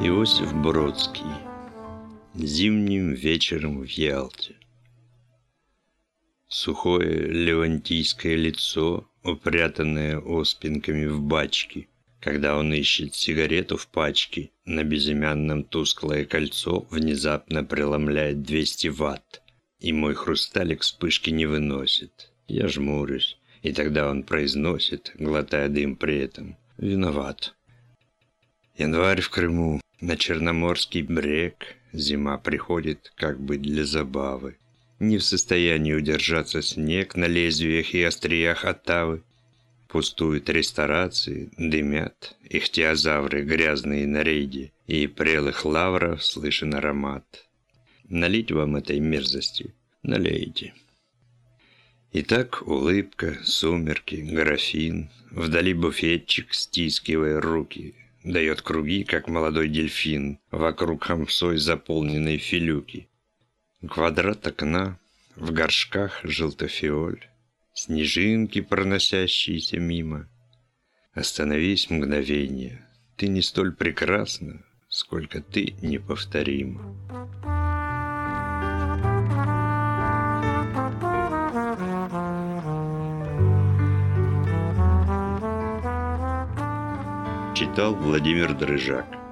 Иосиф Бродский. Зимним вечером в Ялте. Сухое левантийское лицо, упрятанное оспинками в бачки. Когда он ищет сигарету в пачке, на безымянном тусклое кольцо внезапно преломляет 200 ватт. И мой хрусталик вспышки не выносит. Я жмурюсь, и тогда он произносит, глотая дым при этом. Виноват. Январь в Крыму, на Черноморский брег, зима приходит как бы для забавы. Не в состоянии удержаться снег на лезвиях и остриях оттавы. Пустуют ресторации, дымят, ихтиозавры грязные на рейде, и прелых лавров слышен аромат. Налить вам этой мерзости? Налейте. Итак, улыбка, сумерки, графин, вдали буфетчик, стискивая руки, дает круги, как молодой дельфин, вокруг хамсой заполненной филюки. Квадрат окна, в горшках желтофиоль, снежинки, проносящиеся мимо. Остановись мгновение, ты не столь прекрасна, сколько ты неповторима. Читал Владимир Дрыжак.